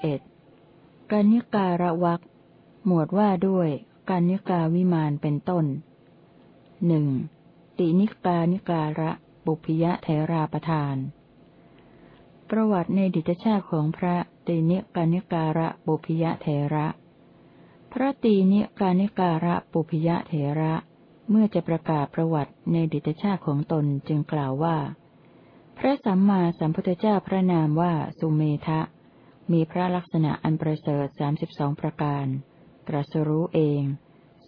เอ็ดกัญญการะวักหมวดว่าด้วยกัญญกาวิมานเป็นต้นหนึ่งตินิกานิการะบุพยะเทราประทาน ประวัติในดิจชาติของพระตินิกานิการะบุพยะเทระ พระตีนิกานิการะบุพยะเทระ เมื่อจะประกาศประวัติในดิจชาติของตนจึงกล่าวว่า พระสัมมาสัมพุทธเจ้าพระนามว่าสุเมทะ มีพระลักษณะอันประเสริฐสามสิบสองประการ ตรัสรู้เอง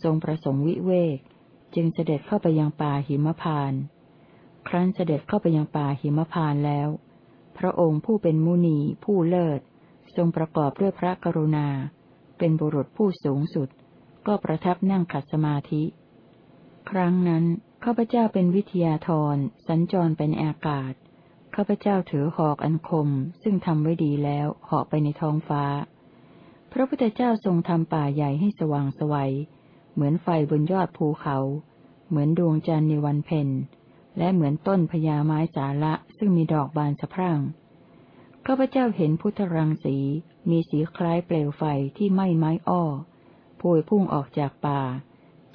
ทรงประสงค์วิเวก จึงเสด็จเข้าไปยังป่าหิมพาน ครั้นเสด็จเข้าไปยังป่าหิมพานแล้ว พระองค์ผู้เป็นมุนีผู้เลิศ ทรงประกอบด้วยพระกรุณา เป็นบุรุษผู้สูงสุด ก็ประทับนั่งขัดสมาธิ ครั้งนั้นข้าพเจ้าเป็นวิทยาธรสัญจรเป็นอากาศ ข้าพเจ้าถือหอกอันคม ซึ่งทำไว้ดีแล้วหาะไปในท้องฟ้า พระพุทธเจ้าทรงทำป่าใหญ่ให้สว่างสวัย เหมือนไฟบนยอดภูเขา เหมือนดวงจันทร์ในวันเพ็ญ และเหมือนต้นพญาไม้สาละซึ่งมีดอกบานสะพรั่ง ข้าพเจ้าเห็นพุทธรังสี มีสีคล้ายเปลวไฟที่ไหม้ไม้อ้อพวยพุ่งออกจากป่า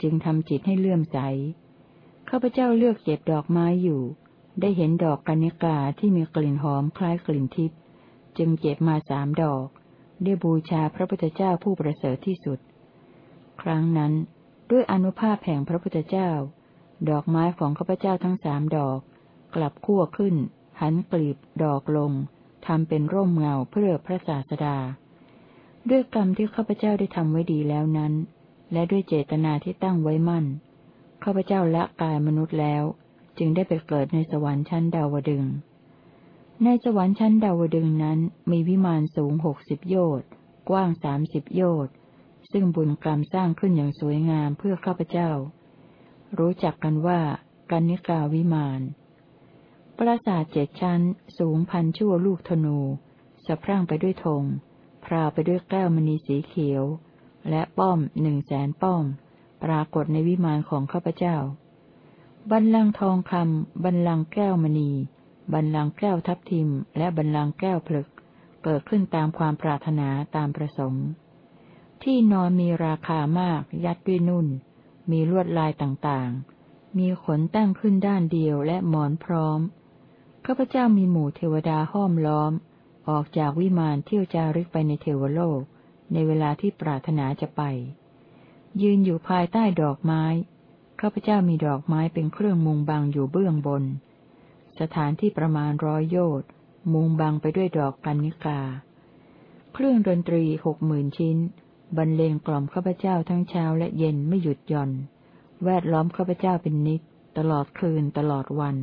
จึงทำจิตให้เลื่อมใส ข้าพเจ้าเลือกเก็บดอกไม้อยู่ ได้เห็นดอกกัญญกาที่มีกลิ่นหอมคล้ายกลิ่นทิพย์จึงเก็บมาสามดอก ได้บูชาพระพุทธเจ้าผู้ประเสริฐที่สุด ครั้งนั้น ด้วยอนุภาพแห่งพระพุทธเจ้า ดอกไม้ของข้าพเจ้าทั้งสามดอก กลับขั้วขึ้น หันกลีบดอกลงทำเป็นร่มเงาเพื่อพระศาสดา ด้วยกรรมที่ข้าพเจ้าได้ทำไว้ดีแล้วนั้น และด้วยเจตนาที่ตั้งไว้มั่นข้าพเจ้าละกายมนุษย์แล้ว จึงได้ไปเกิดในสวรรค์ชั้นดาวดึง ในสวรรค์ชั้นดาวดึงนั้นมีวิมานสูงหกสิบโยชน์ กว้างสามสิบโยชน์ ซึ่งบุญกรรมสร้างขึ้นอย่างสวยงามเพื่อข้าพเจ้า รู้จักกันว่ากันนิกาวิมาน ปราสาทเจ็ดชั้น สูงพันชั่วลูกธนูสะพรั่งไปด้วยธง พราวไปด้วยแก้วมณีสีเขียว และป้อมหนึ่งแสนป้อม ปรากฏในวิมานของข้าพเจ้า บันลังทองคำบันลังแก้วมณี บันลังแก้วทับทิม และบันลังแก้วผลึก เกิดขึ้นตามความปรารถนาตามประสงค์ ที่นอนมีราคามาก ยัดด้วยนุ่น มีลวดลายต่างๆ มีขนตั้งขึ้นด้านเดียวและหมอนพร้อม ข้าพเจ้ามีหมู่เทวดาห้อมล้อม ออกจากวิมานเที่ยวจาริกไปในเทวโลก ในเวลาที่ปรารถนาจะไป ยืนอยู่ภายใต้ดอกไม้ ข้าพเจ้ามีดอกไม้เป็นเครื่องมุงบังอยู่เบื้องบน สถานที่ประมาณร้อยโยชน์มุงบังไปด้วยดอกกัญญิกา เครื่องดนตรีหกหมื่นชิ้น บรรเลงกล่อมข้าพเจ้าทั้งเช้าและเย็นไม่หยุดหย่อน แวดล้อมข้าพเจ้าเป็นนิด ตลอดคืนตลอดวัน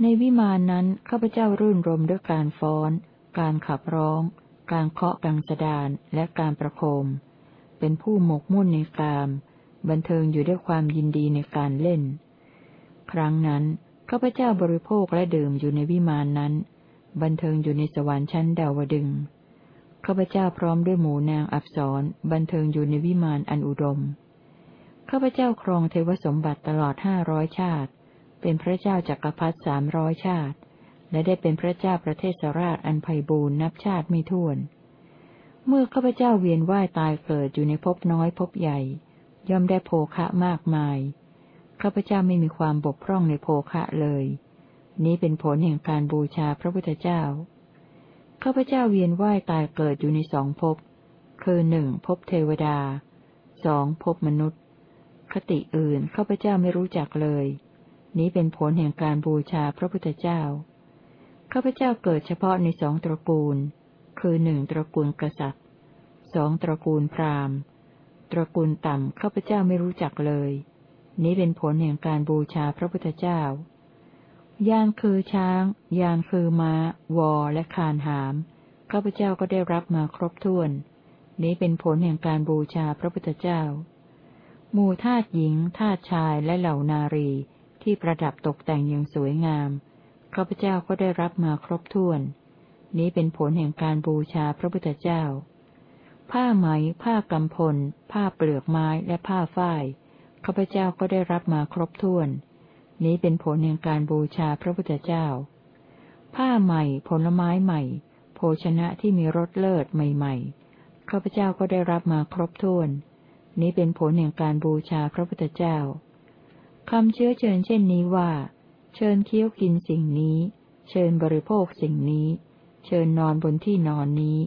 ในวิมานนั้นข้าพเจ้ารื่นรมด้วยการฟ้อน การขับร้อง การเคาะกังสดานและการประโคม เป็นผู้หมกมุ่นในกาม บันเทิงอยู่ด้วยความยินดีในการเล่น ครั้งนั้นข้าพเจ้าบริโภคและดื่มอยู่ในวิมานนั้น บันเทิงอยู่ในสวรรค์ชั้นดาวดึงข้าพเจ้าพร้อมด้วยหมู่นางอับสรบันเทิงอยู่ในวิมานอันอุดมข้าพเจ้าครองเทวสมบัติตลอดห้าร้อยชาติ เป็นพระเจ้าจักรพรรดิสามร้อยชาติ และได้เป็นพระเจ้าประเทศราชอันไพบูรณ์นับชาติไม่ถ้วน เมื่อข้าพเจ้าเวียนว่ายตายเกิดอยู่ในภพน้อยภพใหญ่ ย่อมได้โภคะมากมายข้าพเจ้าไม่มีความบกพร่องในโภคะเลย นี้เป็นผลแห่งการบูชาพระพุทธเจ้าข้าพเจ้าเวียนว่ายตายเกิดอยู่ในสองภพ คือหนึ่งภพเทวดาสองภพมนุษย์ คติอื่นข้าพเจ้าไม่รู้จักเลย นี้เป็นผลแห่งการบูชาพระพุทธเจ้าข้าพเจ้าเกิดเฉพาะในสองตระกูล คือหนึ่งตระกูลกษัตริย์สองตระกูลพราหมณ์ ตระกูลต่ำข้าพเจ้าไม่รู้จักเลย นี้เป็นผลแห่งการบูชาพระพุทธเจ้ายานคือช้าง ยานคือมา้า วอ และคานหาม ข้าพเจ้าก็ได้รับมาครบถ้วน นี้เป็นผลแห่งการบูชาพระพุทธเจ้า หมู่ทาตหญิงทาตชายและเหล่านารี ที่ประดับตกแต่งอย่างสวยงาม ข้าพเจ้าก็ได้รับมาครบถ้วน นี้เป็นผลแห่งการบูชาพระพุทธเจ้า ผ้าไหม ผ้ากำพล ผ้าเปลือกไม้และผ้าฝ้ายข้าพเจ้าก็ได้รับมาครบถ้วน นี้เป็นผลแห่งการบูชาพระพุทธเจ้า ผ้าใหม่ ผลไม้ใหม่ผภชนะที่มีรสเลิศใหม่ๆข้าพเจ้าก็ได้รับมาครบถ้วน นี้เป็นผลแห่งการบูชาพระพุทธเจ้าคำเชื้อเชิญเช่นนี้ว่า เชิญเคี้ยวกินสิ่งนี้ เชิญบริโภคสิ่งนี้ เชิญนอนบนที่นอนนี้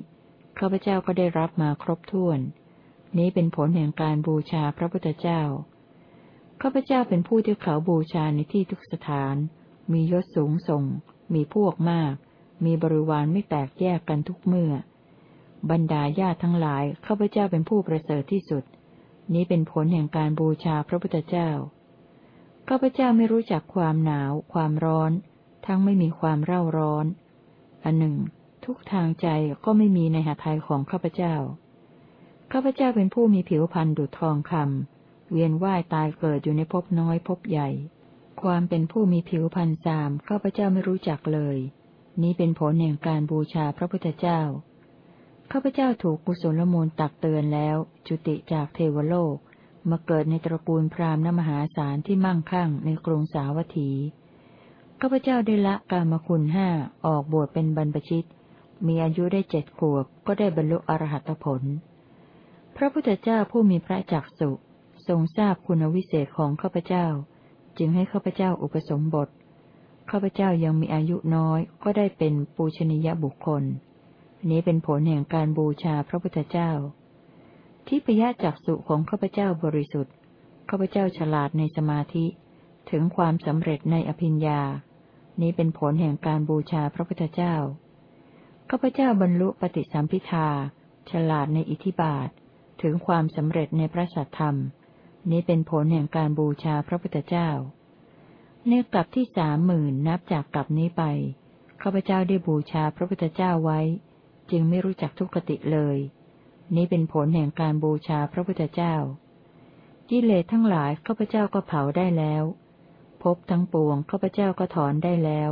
ข้าพเจ้าก็ได้รับมาครบถ้วน นี้เป็นผลแห่งการบูชาพระพุทธเจ้า ข้าพเจ้าเป็นผู้ที่เขาบูชาในที่ทุกสถาน มียศสูงส่ง มีพวกมาก มีบริวารไม่แตกแยกกันทุกเมื่อ บรรดาญาติทั้งหลายข้าพเจ้าเป็นผู้ประเสริฐที่สุด นี้เป็นผลแห่งการบูชาพระพุทธเจ้า ข้าพเจ้าไม่รู้จักความหนาว ความร้อน ทั้งไม่มีความเร่าร้อนอันหนึ่ง ทุกทางใจก็ไม่มีในหาไทยของข้าพเจ้า ข้าพเจ้าเป็นผู้มีผิวพรรณดุจทองคำเวียนว่ายตายเกิดอยู่ในภพน้อยภพใหญ่ ความเป็นผู้มีผิวพรรณสามข้าพเจ้าไม่รู้จักเลย นี้เป็นผลแห่งการบูชาพระพุทธเจ้า ข้าพเจ้าถูกกุศลมูลตักเตือนแล้ว จุติจากเทวโลก มาเกิดในตระกูลพราหมณ์นมหาศาลที่มั่งคั่งในกรุงสาวัตถีข้าพเจ้าได้ละกามคุณห้าออกบวชเป็นบรรพชิต มีอายุได้เจ็ดขวบ ก็ได้บรรลุอรหัตผล พระพุทธเจ้าผู้มีพระจักสุทรงทราบคุณวิเศษของข้าพเจ้า จึงให้ข้าพเจ้าอุปสมบทข้าพเจ้ายังมีอายุน้อยก็ได้เป็นปูชนียบุคคล นี้เป็นผลแห่งการบูชาพระพุทธเจ้าทิพยจักสุของข้าพเจ้าบริสุทธิ์ข้าพเจ้าฉลาดในสมาธิ ถึงความสำเร็จในอภิญญา นี้เป็นผลแห่งการบูชาพระพุทธเจ้า ข้าพเจ้าบรรลุปฏิสัมพิทา ฉลาดในอิทธิบาท ถึงความสำเร็จในพระสัทธรรม นี้เป็นผลแห่งการบูชาพระพุทธเจ้า ในกลับที่สามหมื่นนับจากกลับนี้ไป ข้าพเจ้าได้บูชาพระพุทธเจ้าไว้ จึงไม่รู้จักทุกขติเลย นี้เป็นผลแห่งการบูชาพระพุทธเจ้า กิเลสทั้งหลายข้าพเจ้าก็เผาได้แล้ว พบทั้งปวงข้าพเจ้าก็ถอนได้แล้ว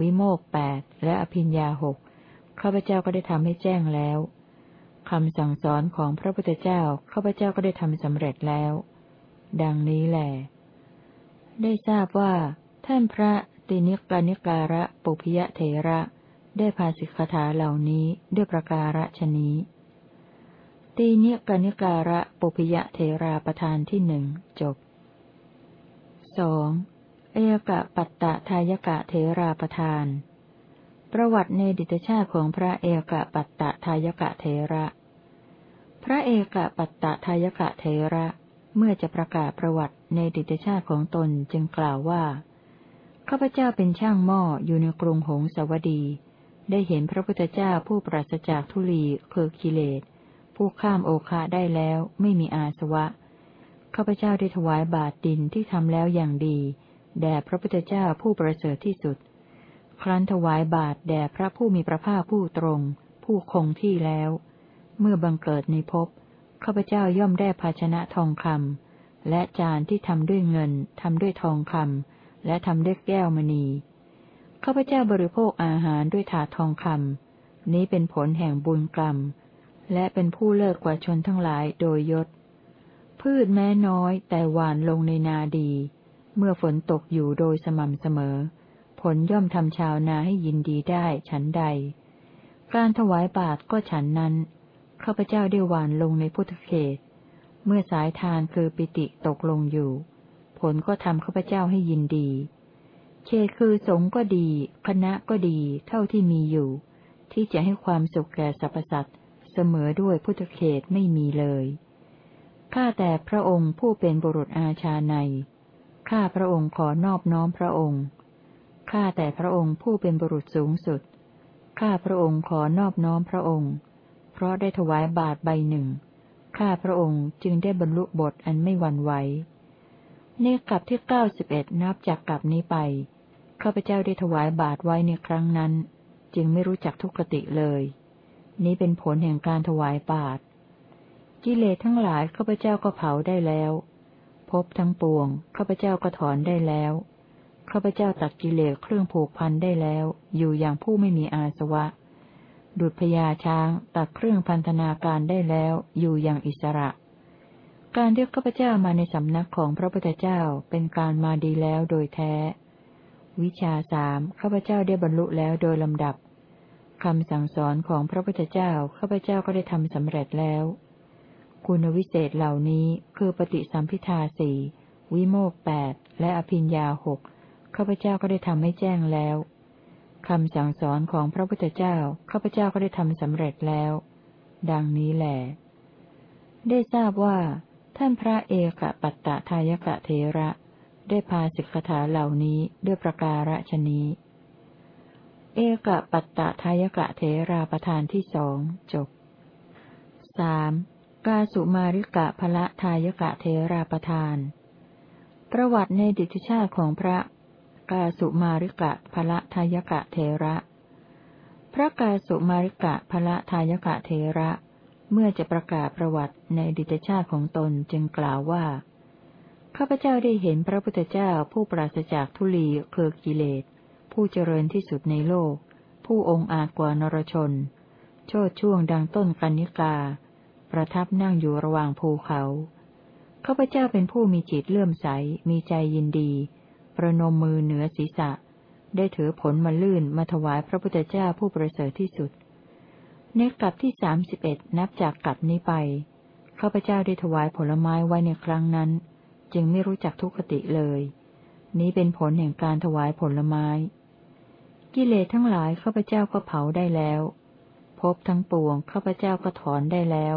วิโมกแปดและอภิญญาหกข้าพเจ้าก็ได้ทำให้แจ้งแล้วคำสั่งสอนของพระพุทธเจ้าข้าพเจ้าก็ได้ทำสำเร็จแล้ว ดังนี้แหลได้ทราบว่า ท่านพระตินิกานิการะปุพยเถระ ได้พาสิกขาเหล่านี้ด้วยประการฉนี้ตีเนกานิการะปุพยเทราประธานที่หนึ่งจบสอง เอกะปัตตะทายกะเทราประธาน ประวัติในดิตชาติของพระเอกะปัตตะทายกะเทระ พระเอกะปัตตะทายกะเทระ เมื่อจะประกาศประวัติในดิตชาติของตนจึงกล่าวว่า ข้าพเจ้าเป็นช่างหม้ออยู่ในกรุงหงสาวดี ได้เห็นพระพุทธเจ้าผู้ปราศจากทุลีคือกิเลส ผู้ข้ามโอคาได้แล้วไม่มีอาสวะ ข้าพเจ้าได้ถวายบาตรดินที่ทำแล้วอย่างดี แด่พระพุทธเจ้าผู้ประเสริฐที่สุด ครั้นถวายบาตรแด่พระผู้มีพระภาคผู้ตรง ผู้คงที่แล้ว เมื่อบังเกิดในภพข้าพเจ้าย่อมได้ภาชนะทองคำและจานที่ทำด้วยเงินทำด้วยทองคำและทำด้วยแก้วมณีข้าพเจ้าบริโภคอาหารด้วยถาดทองคำนี้เป็นผลแห่งบุญกรรม และเป็นผู้เลิศกว่าชนทั้งหลายโดยยศ พืชแม้น้อยแต่หวานลงในนาดี เมื่อฝนตกอยู่โดยสม่ำเสมอ ผลย่อมทำชาวนาให้ยินดีได้ฉันใด การถวายบาตรก็ฉันนั้น ข้าพเจ้าได้หวานลงในพุทธเขต เมื่อสายทานคือปิติตกลงอยู่ ผลก็ทำข้าพเจ้าให้ยินดีเขตคือสงก็ดี คณะก็ดีเท่าที่มีอยู่ ที่จะให้ความสุขแก่สรรพสัตว์เสมอด้วยพุทธเขตไม่มีเลย ข้าแต่พระองค์ผู้เป็นบุรุษอาชาใน ข้าพระองค์ขอนอบน้อมพระองค์ ข้าแต่พระองค์ผู้เป็นบุรุษสูงสุด ข้าพระองค์ขอนอบน้อมพระองค์ เพราะได้ถวายบาทใบหนึ่ง ข้าพระองค์จึงได้บรรลุบทอันไม่หวั่นไหวในกลับที่เก้าสิบเอ็ดนับจากกลับนี้ไป ข้าพเจ้าได้ถวายบาทไว้ในครั้งนั้น จึงไม่รู้จักทุกขติเลย นี้เป็นผลแห่งการถวายบาตรกิเลสทั้งหลายข้าพเจ้าก็เผาได้แล้ว พบทั้งปวงข้าพเจ้าก็ถอนได้แล้วข้าพเจ้าตัดกิเลสเครื่องผูกพันได้แล้ว อยู่อย่างผู้ไม่มีอาสวะ ดุจพญาช้างตัดเครื่องพันธนาการได้แล้ว อยู่อย่างอิสระ การเรียกข้าพเจ้ามาในสำนักของพระพุทธเจ้าเป็นการมาดีแล้วโดยแท้ วิชาสามข้าพเจ้าได้บรรลุแล้วโดยลำดับคำสั่งสอนของพระพุทธเจ้าข้าพเจ้าก็ได้ทำสำเร็จแล้ว คุณวิเศษเหล่านี้คือปฏิสัมพิทาสี่วิโมกแปดและอภิญญาหกข้าพเจ้าก็ได้ทำให้แจ้งแล้วคำสั่งสอนของพระพุทธเจ้าข้าพเจ้าก็ได้ทำสำเร็จแล้ว ดังนี้แหลได้ทราบว่า ท่านพระเอกปัตตทายกะเทระ ได้พาสิกขาเหล่านี้ด้วยประการฉนี้ เอกปัตตทายกะเทราประธานที่สองจบสาม กาสุมาริกะพละทายกะเทราประธาน ประวัติในดิจชาติของพระกาสุมาริกะพละทายกะเทระ พระกาสุมาริกะพละทายกะเทระ เมื่อจะประกาศประวัติในดิจชาติของตนจึงกล่าวว่า ข้าพเจ้าได้เห็นพระพุทธเจ้าผู้ปราศจากทุลีเครือกิเลส ผู้เจริญที่สุดในโลก ผู้องค์อาจกว่านรชน โชดช่วงดังต้นกัญญิกา ประทับนั่งอยู่ระหว่างภูเขาข้าพเจ้าเป็นผู้มีจิตเลื่อมใส มีใจยินดี ประนมมือเหนือศีรษะ ได้ถือผลมาลื่นมาถวายพระพุทธเจ้าผู้ประเสริฐที่สุด ในกลับที่สามสิบเอ็ดนับจากกลับนี้ไปข้าพเจ้าได้ถวายผลไม้ไว้ในครั้งนั้น จึงไม่รู้จักทุกขติเลย นี้เป็นผลแห่งการถวายผลไม้ กิเลสทั้งหลายข้าพเจ้าก็เผาได้แล้ว พบทั้งปวงข้าพเจ้าก็ถอนได้แล้ว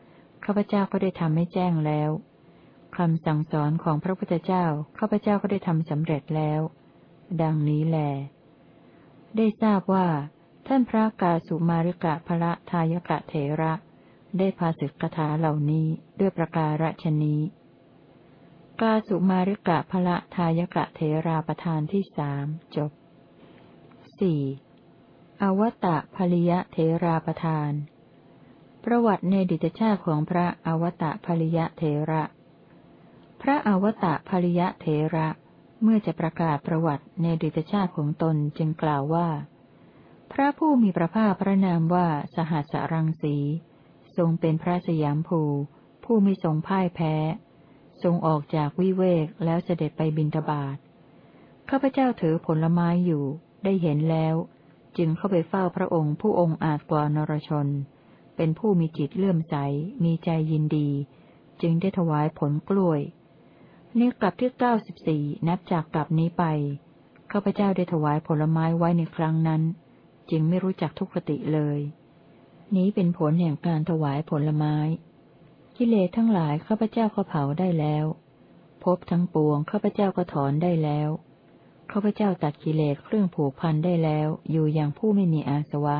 ข้าพเจ้าก็ได้ทำให้แจ้งแล้วคำสั่งสอนของพระพุทธเจ้า ข้าพเจ้าก็ได้ทำสำเร็จแล้ว ดังนี้แล ได้ทราบว่า ท่านพระกาสุมาริกะพระทายกะเถระ ได้พาสิกถาเหล่านี้ด้วยประการฉนี้ กาสุมาริกะพระทายกะเถราประธานที่สามจบสี่อวตะภริยะเถราประธาน ประวัติในดิตชาติของพระอวตะภริยะเถระ พระอวตะภริยะเถระ เมื่อจะประกาศประวัติในดิตชาติของตนจึงกล่าวว่า พระผู้มีพระภาคพระนามว่าสหัสรังสี ทรงเป็นพระสยามภู ผู้มีทรงพ่ายแพ้ ทรงออกจากวิเวกแล้วเสด็จไปบินทบาทข้าพเจ้าถือผลไม้อยู่ได้เห็นแล้ว จึงเข้าไปเฝ้าพระองค์ผู้องค์อาจกว่านรชน เป็นผู้มีจิตเลื่อมใส มีใจยินดี จึงได้ถวายผลกล้วยในกลับที่เก้าสิบสี่นับจากกลับนี้ไปข้าพเจ้าได้ถวายผลไม้ไว้ในครั้งนั้น จึงไม่รู้จักทุกขติเลย นี้เป็นผลแห่งการถวายผลไม้ กิเลสทั้งหลายข้าพเจ้าก็เผาได้แล้วพบทั้งปวงข้าพเจ้าก็ถอนได้แล้วข้าพเจ้าตัดกิเลสเครื่องผูกพันได้แล้ว อยู่อย่างผู้ไม่มีอาสวะ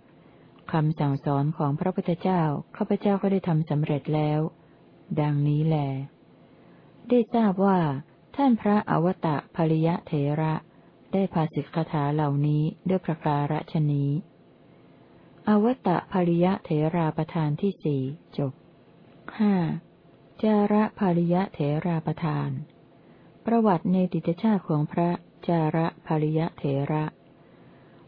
คำสั่งสอนของพระพุทธเจ้าข้าพเจ้าก็ได้ทำสำเร็จแล้ว ดังนี้แล ได้ทราบว่า ท่านพระอวตะภริยะเถระ ได้ภาสิกถาเหล่านี้ด้วยประการฉนี้อวตะภริยะเถราประธานที่สี่จบห้าจาระภริยะเถราประธาน ประวัติในดิตชาติของพระจาระภริยะเถระ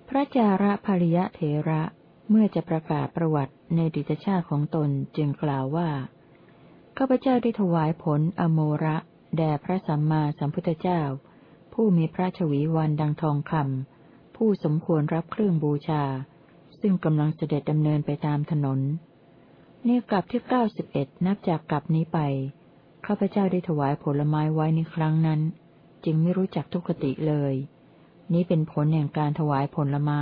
พระจาระภริยะเถระ เมื่อจะประกาศประวัติในดิตชาติของตนจึงกล่าวว่าข้าพเจ้าได้ถวายผลอโมระแด่พระสัมมาสัมพุทธเจ้า ผู้มีพระชวีวันดังทองคำผู้สมควรรับเครื่องบูชา ซึ่งกำลังเสด็จดำเนินไปตามถนนนี่กลับที่เก้าสิบเอ็ดนับจากกลับนี้ไปข้าพเจ้าได้ถวายผลไม้ไว้ในครั้งนั้น จึงไม่รู้จักทุกขติเลย นี้เป็นผลแห่งการถวายผลไม้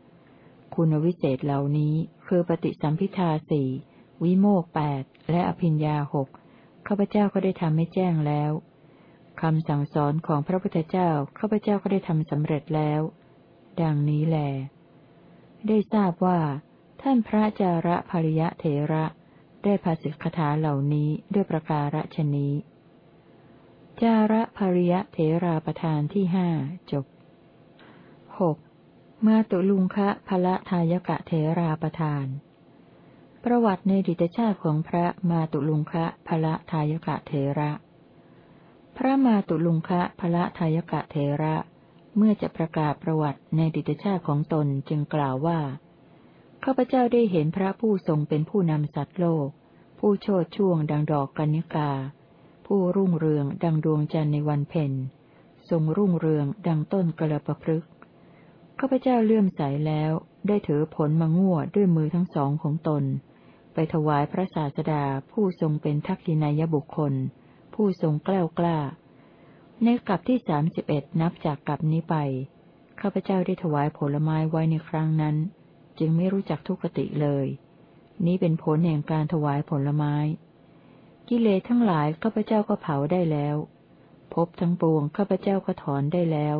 คุณวิเศษเหล่านี้ คือปฏิสัมพิทาสี่วิโมกแปดและอภิญญาหกข้าพเจ้าก็ได้ทำให้แจ้งแล้วคำสั่งสอนของพระพุทธเจ้าข้าพเจ้าก็ได้ทำสำเร็จแล้ว ดังนี้แล ได้ทราบว่า ท่านพระจาระภริยะเถระได้ภาษิตคาถาเหล่านี้ด้วยประการฉนี้ จาระภริยะเถราประธานที่ห้าจบหก มาตุลุงคะพละทายกะเถราประธาน ประวัติในดิตชาติของพระมาตุลุงคะพละทายกะเทระ พระมาตุลุงคะพละทายกะเทระ เมื่อจะประกาศประวัติในดิตชาติของตนจึงกล่าวว่าข้าพเจ้าได้เห็นพระผู้ทรงเป็นผู้นำสัตว์โลก ผู้โชดช่วงดังดอกกัญญกา ผู้รุ่งเรืองดังดวงจันทร์ในวันเพ็ญทรงรุ่งเรืองดังต้นกระประพฤก ข้าพเจ้าเลื่อมใสแล้วได้ถือผลมาง่วด้วยมือทั้งสองของตน ไปถวายพระศาสดาผู้ทรงเป็นทักษินายบุคคล ผู้ทรงกล้ากล้า ในกลับที่สามสิบเอ็ดนับจากกลับนี้ไป ข้าพเจ้าได้ถวายผลไม้ไว้ในครั้งนั้น จึงไม่รู้จักทุกติเลย นี้เป็นผลแห่งการถวายผลไม้ กิเลสทั้งหลายข้าพเจ้าก็เผาได้แล้ว พบทั้งปวงข้าพเจ้าก็ถอนได้แล้ว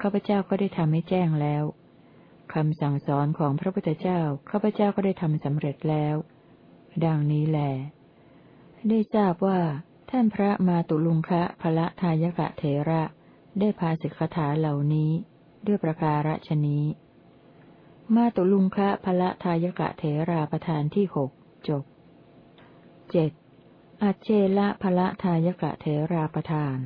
ข้าพเจ้าก็ได้ทำให้แจ้งแล้วคำสั่งสอนของพระพุทธเจ้า ข้าพเจ้าก็ได้ทำสำเร็จแล้ว ดังนี้แล ได้ทราบว่า ท่านพระมาตุลุงคะพระทายกะเถระ ได้พาสิกขาเหล่านี้ ด้วยประการฉนี้ มาตุลุงคะพระทายกะเถราประธานที่หกจบเจ็ดอัจเชละพระทายกะเถราประธาน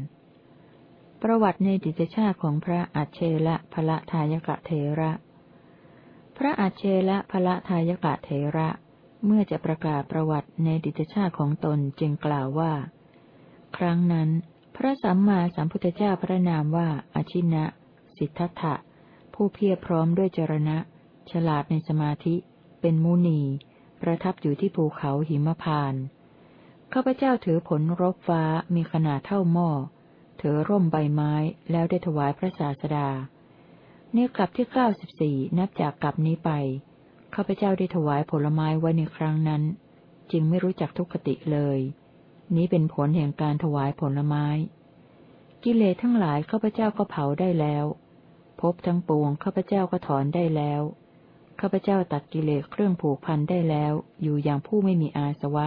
ประวัติในดิจชาติของพระอัจเชละพระทายกะเถระ พระอาเชละพระทายกะเถระ เมื่อจะประกาศประวัติในดิจชาติของตนจึงกล่าวว่า ครั้งนั้น พระสัมมาสัมพุทธเจ้าพระนามว่าอาชินะ สิทธัตถะ ผู้เพียรพร้อมด้วยจรณะ ฉลาดในสมาธิ เป็นมุนี ประทับอยู่ที่ภูเขาหิมพาน ข้าพเจ้าถือผลรบฟ้ามีขนาดเท่าหม้อ ถือร่มใบไม้แล้วได้ถวายพระศาสดาในกลับที่เก้าสิบสี่นับจากกลับนี้ไปข้าพเจ้าได้ถวายผลไม้ไว้ในครั้งนั้น จึงไม่รู้จักทุกขติเลย นี้เป็นผลแห่งการถวายผลไม้ กิเลสทั้งหลายข้าพเจ้าก็เผาได้แล้วพบทั้งปวงข้าพเจ้าก็ถอนได้แล้วข้าพเจ้าตัดกิเลสเครื่องผูกพันได้แล้ว อยู่อย่างผู้ไม่มีอาสวะ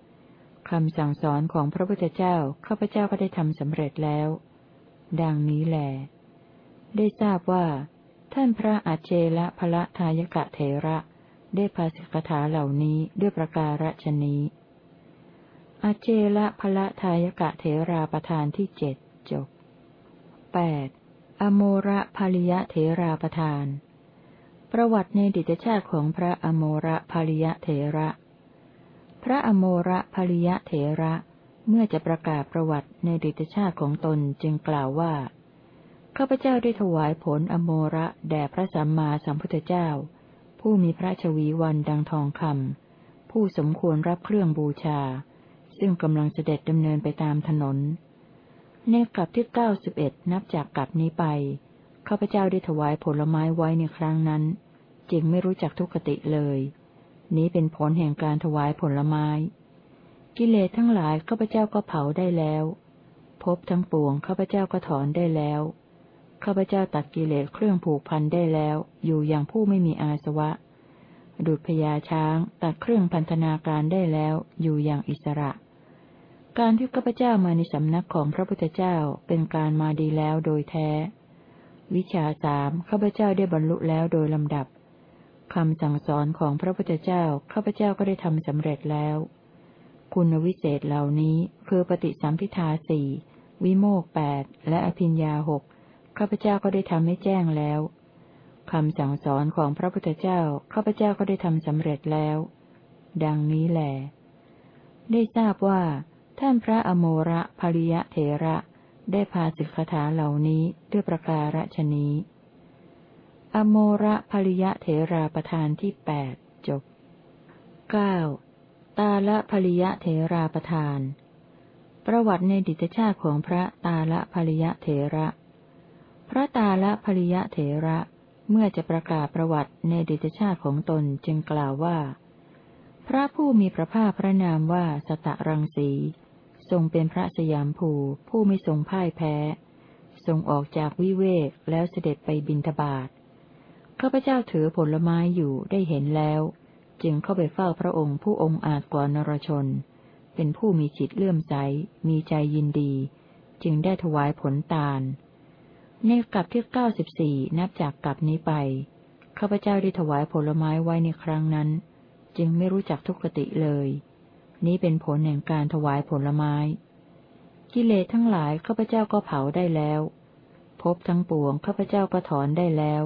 คำสั่งสอนของพระพุทธเจ้าข้าพเจ้าก็ได้ทำสำเร็จแล้ว ดังนี้แหลได้ทราบว่า ท่านพระอาเจละพระทายกะเถระ ได้ภาสิกถาเหล่านี้ด้วยประการฉนี้อาเจละพระทายกะเถราประธานที่เจ็ดจบแปดอโมระภาริยะเถราประธาน ประวัติในดิจชาติของพระอโมระภาริยะเถระ พระอโมระภริยะเถระ เมื่อจะประกาศประวัติในดิจชาติของตนจึงกล่าวว่าข้าพเจ้าได้ถวายผลอโมระแด่พระสัมมาสัมพุทธเจ้า ผู้มีพระชวีวันดังทองคำผู้สมควรรับเครื่องบูชา ซึ่งกำลังเสด็จดำเนินไปตามถนน ในกลับที่เก้าสิบเอ็ดนับจากกลับนี้ไปข้าพเจ้าได้ถวายผลไม้ไว้ในครั้งนั้น จึงไม่รู้จักทุกขติเลย นี้เป็นผลแห่งการถวายผลไม้ กิเลสทั้งหลายข้าพเจ้าก็เผาได้แล้วพบทั้งปวงข้าพเจ้าก็ถอนได้แล้วข้าพเจ้าตัดกิเลสเครื่องผูกพันได้แล้ว อยู่อย่างผู้ไม่มีอาสวะ ดุจพญาช้างตัดเครื่องพันธนาการได้แล้ว อยู่อย่างอิสระ การที่ข้าพเจ้ามาในสำนักของพระพุทธเจ้าเป็นการมาดีแล้วโดยแท้ วิชาสามข้าพเจ้าได้บรรลุแล้วโดยลำดับ คำสั่งสอนของพระพุทธเจ้าข้าพเจ้าก็ได้ทำสำเร็จแล้ว คุณวิเศษเหล่านี้คือปฏิสัมพิทาสี่วิโมกแปดและอภิญญาหกข้าพเจ้าก็ได้ทำให้แจ้งแล้วคำสั่งสอนของพระพุทธเจ้าข้าพเจ้าก็ได้ทำสำเร็จแล้ว ดังนี้แหลได้ทราบว่า ท่านพระอโมระภริยะเถระ ได้พาสิกขาเหล่านี้ด้วยประการฉนี้ อโมระภริยะเถราประธานที่แปดจบเก้าตาละภริยะเถราประธาน ประวัติในดิตชาติของพระตาละภริยะเถระ พระตาละภริยะเถระเมื่อจะประกาศประวัติในดิจชาติของตนจึงกล่าวว่า พระผู้มีพระภาคพระนามว่าสตะรังสี ทรงเป็นพระสยามภูผู้ไม่ทรงพ่ายแพ้ ทรงออกจากวิเวกแล้วเสด็จไปบินทบาท ข้าพเจ้าถือผลไม้อยู่ได้เห็นแล้ว จึงเข้าไปเฝ้าพระองค์ผู้องค์อาจกว่านรชน เป็นผู้มีจิตเลื่อมใส มีใจยินดี จึงได้ถวายผลตาล ในกลับที่เก้าสิบสี่นับจากกลับนี้ไป ข้าพเจ้าได้ถวายผลไม้ไว้ในครั้งนั้น จึงไม่รู้จักทุกขติเลย นี้เป็นผลแห่งการถวายผลไม้ กิเลสทั้งหลายข้าพเจ้าก็เผาได้แล้ว พบทั้งปวงข้าพเจ้าก็ถอนได้แล้ว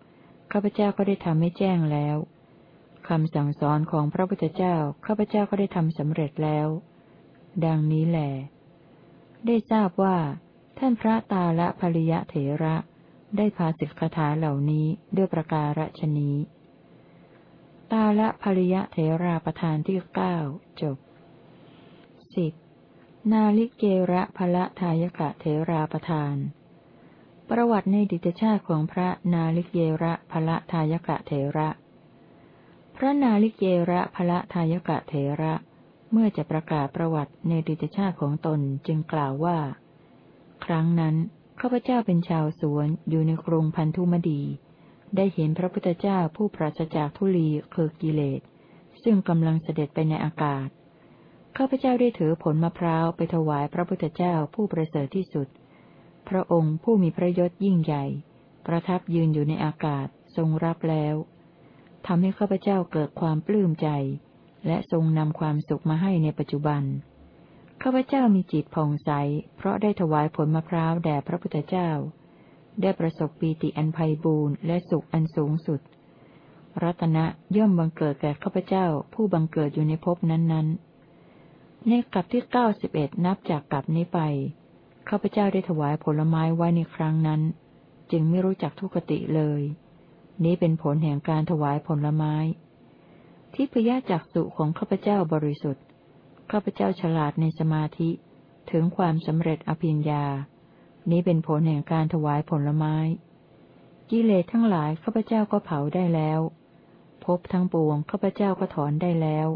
ข้าพเจ้าก็ได้ทำให้แจ้งแล้วคำสั่งสอนของพระพุทธเจ้า ข้าพเจ้าก็ได้ทำสำเร็จแล้ว ดังนี้แหลได้ทราบว่า ท่านพระตาละภริยะเถระ ได้พาสิกขาเหล่านี้ด้วยประการฉนี้ ตาละภริยะเถราประธานที่เก้าจบสิบนาลิเกระภละทายกะเถราประธาน ประวัติในดิจชาติของพระนาลิเกระภละทายกะเถระ พระนาลิเกระภละทายกะเถระ เมื่อจะประกาศประวัติในดิจชาติของตนจึงกล่าวว่า ครั้งนั้นข้าพเจ้าเป็นชาวสวนอยู่ในกรุงพันธุมดี ได้เห็นพระพุทธเจ้าผู้ปราศจากทุลีคือกิเลส ซึ่งกำลังเสด็จไปในอากาศข้าพเจ้าได้ถือผลมะพร้าวไปถวายพระพุทธเจ้าผู้ประเสริฐที่สุด พระองค์ผู้มีพระยศยิ่งใหญ่ ประทับยืนอยู่ในอากาศทรงรับแล้วทำให้ข้าพเจ้าเกิดความปลื้มใจ และทรงนำความสุขมาให้ในปัจจุบัน ข้าพเจ้ามีจิตผ่องใส เพราะได้ถวายผลมะพร้าวแด่พระพุทธเจ้า ได้ประสบปีติอันไพ่บูรณ์และสุขอันสูงสุด รัตนะย่อมบังเกิดแก่ข้าพเจ้าผู้บังเกิดอยู่ในภพนั้นๆ ในกลับที่เก้าสิบเอ็ดนับจากกลับนี้ไป ข้าพเจ้าได้ถวายผลไม้ไว้ในครั้งนั้น จึงไม่รู้จักทุกติเลย นี้เป็นผลแห่งการถวายผลไม้ ที่พยาจักสุของข้าพเจ้าบริสุทธิ์ข้าพเจ้าฉลาดในสมาธิถึงความสำเร็จอภิญญา นี้เป็นผลแห่งการถวายผลไม้ กิเลสทั้งหลายข้าพเจ้าก็เผาได้แล้วพบทั้งปวงข้าพเจ้าก็ถอนได้แล้ว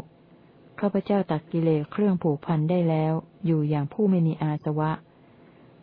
ข้าพเจ้าตัดกิเลสเครื่องผูกพันได้แล้ว อยู่อย่างผู้ไม่มีอาสวะ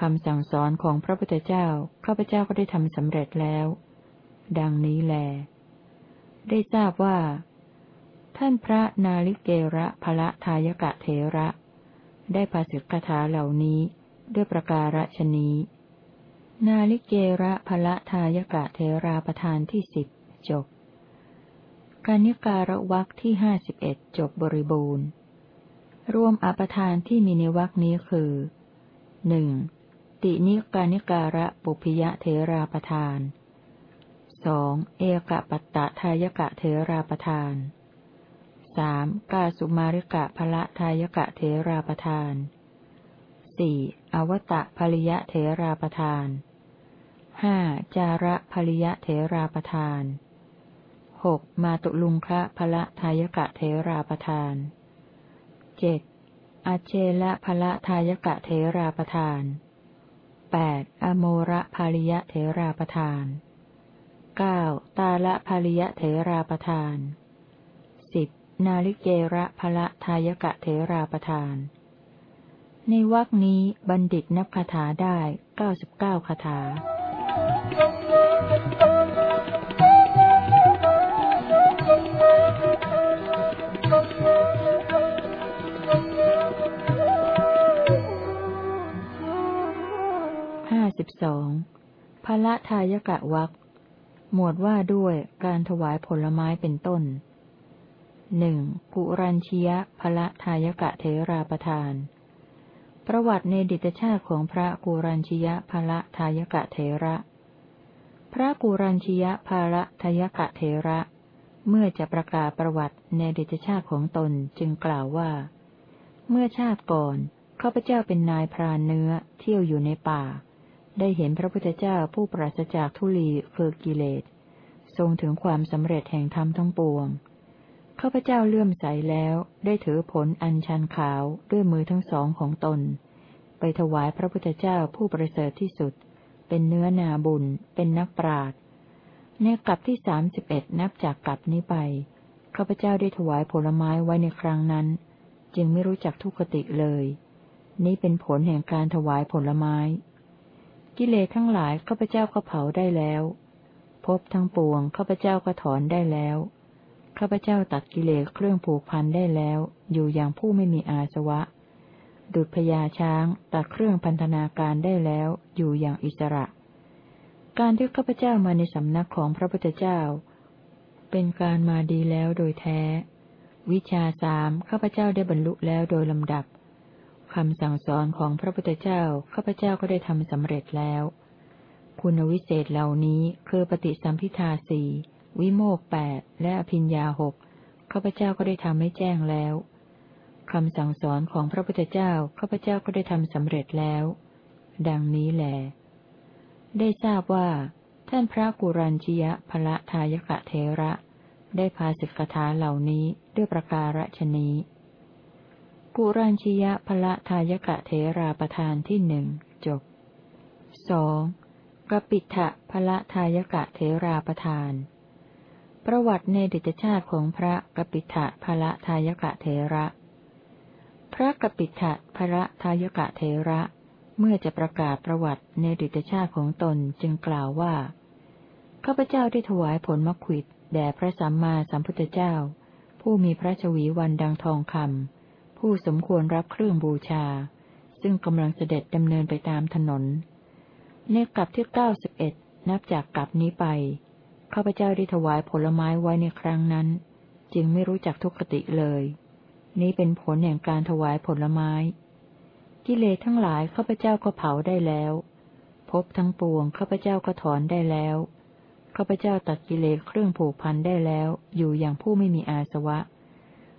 คำสั่งสอนของพระพุทธเจ้า ข้าพเจ้าก็ได้ทำสำเร็จแล้ว ดังนี้แล ได้ทราบว่า ท่านพระนาลิเกระพละทายกะเทระ ได้ภาษิตคาถาเหล่านี้ด้วยประการฉนี้ นาลิเกระพละทายกะเทราประธานที่สิบจบการนิการวักที่ห้าสิบเอ็ดจบบริบูรณ์ รวมอปทานที่มีในวักนี้คือหนึ่ง ตินิกานิการะปุพยะเทราประทานสองเอกปัตตะทายกะเทราประทานสามกาสุมาริกะพละทายกะเทราประทานสี่อวตะภริยะเทราประทานห้าจาระภริยะเทราประทานหกมาตุลุงคะพละทายกะเทราประทานเจ็ดอเชละพละทายกะเทราประทาน แปดอโมระภาริยะเถราประทานเก้าตาละภาริยะเถราประทานสิบนาลิเกระภละทายกะเถราประทาน ในวรคนี้บัณฑิตนับคาถาได้เก้าสิบเก้าคาถา ทายกะวักหมวดว่าด้วยการถวายผลไม้เป็นต้นหนึ่งกุรัญชียพละทายกะเทราประทาน ประวัติในดิตชาติของพระกุรัญชียพละทายกะเทระ พระกุรัญชียพละทายกะเทระ เมื่อจะประกาศประวัติในดิตชาติของตนจึงกล่าวว่า เมื่อชาติก่อนข้าพเจ้าเป็นนายพรานเนื้อเที่ยวอยู่ในป่า ได้เห็นพระพุทธเจ้าผู้ปราศจากทุลีคือกิเลส ทรงถึงความสำเร็จแห่งธรรมทั้งปวง ข้าพเจ้าเลื่อมใสแล้วได้ถือผลอัญชันขาวด้วยมือทั้งสองของตน ไปถวายพระพุทธเจ้าผู้ประเสริฐที่สุด เป็นเนื้อนาบุญ เป็นนักปราดในกลับที่สามสิบเอ็ดนับจากกลับนี้ไป ข้าพเจ้าได้ถวายผลไม้ไว้ในครั้งนั้น จึงไม่รู้จักทุกขติเลย นี้เป็นผลแห่งการถวายผลไม้ กิเลสทั้งหลายข้าพเจ้าก็เผาได้แล้วพบทั้งปวงข้าพเจ้าก็ถอนได้แล้วข้าพเจ้าตัดกิเลสเครื่องผูกพันได้แล้ว อยู่อย่างผู้ไม่มีอาสวะ ดุจพญาช้างตัดเครื่องพันธนาการได้แล้ว อยู่อย่างอิสระ การที่ข้าพเจ้ามาในสำนักของพระพุทธเจ้า เป็นการมาดีแล้วโดยแท้ วิชาสามข้าพเจ้าได้บรรลุแล้วโดยลำดับ คำสั่งสอนของพระพุทธเจ้าข้าพเจ้าก็ได้ทำสำเร็จแล้ว คุณวิเศษเหล่านี้คือปฏิสัมพิทาสี่วิโมกแปดและอภิญญาหกข้าพเจ้าก็ได้ทำให้แจ้งแล้วคำสั่งสอนของพระพุทธเจ้าข้าพเจ้าก็ได้ทำสำเร็จแล้ว ดังนี้แหลได้ทราบว่า ท่านพระกุรัญชิยพละทายกะเทระ ได้พาสิกขาเหล่านี้ด้วยประการฉนี้ กุรัญชียะพละทายกะเทราประธานที่หนึ่งจบสองกปิทะพละทายกะเทราประธาน ประวัติในดิจชาติของพระกปิทะพละทายกะเทระ พระกปิทะพระทายกะเทระ เมื่อจะประกาศประวัติในดิจชาติของตนจึงกล่าวว่า ข้าพเจ้าได้ถวายผลมะขวิดแด่พระสัมมาสัมพุทธเจ้า ผู้มีพระชวีวันดังทองคำ ผู้สมควรรับเครื่องบูชา ซึ่งกำลังเสด็จดำเนินไปตามถนน ในกลับที่เก้าสิบเอ็ดนับจากกลับนี้ไปข้าพเจ้าได้ถวายผลไม้ไว้ในครั้งนั้น จึงไม่รู้จักทุกขติเลย นี้เป็นผลแห่งการถวายผลไม้ กิเลสทั้งหลายข้าพเจ้าก็เผาได้แล้วพบทั้งปวงข้าพเจ้าก็ถอนได้แล้วข้าพเจ้าตัดกิเลสเครื่องผูกพันได้แล้ว อยู่อย่างผู้ไม่มีอาสวะ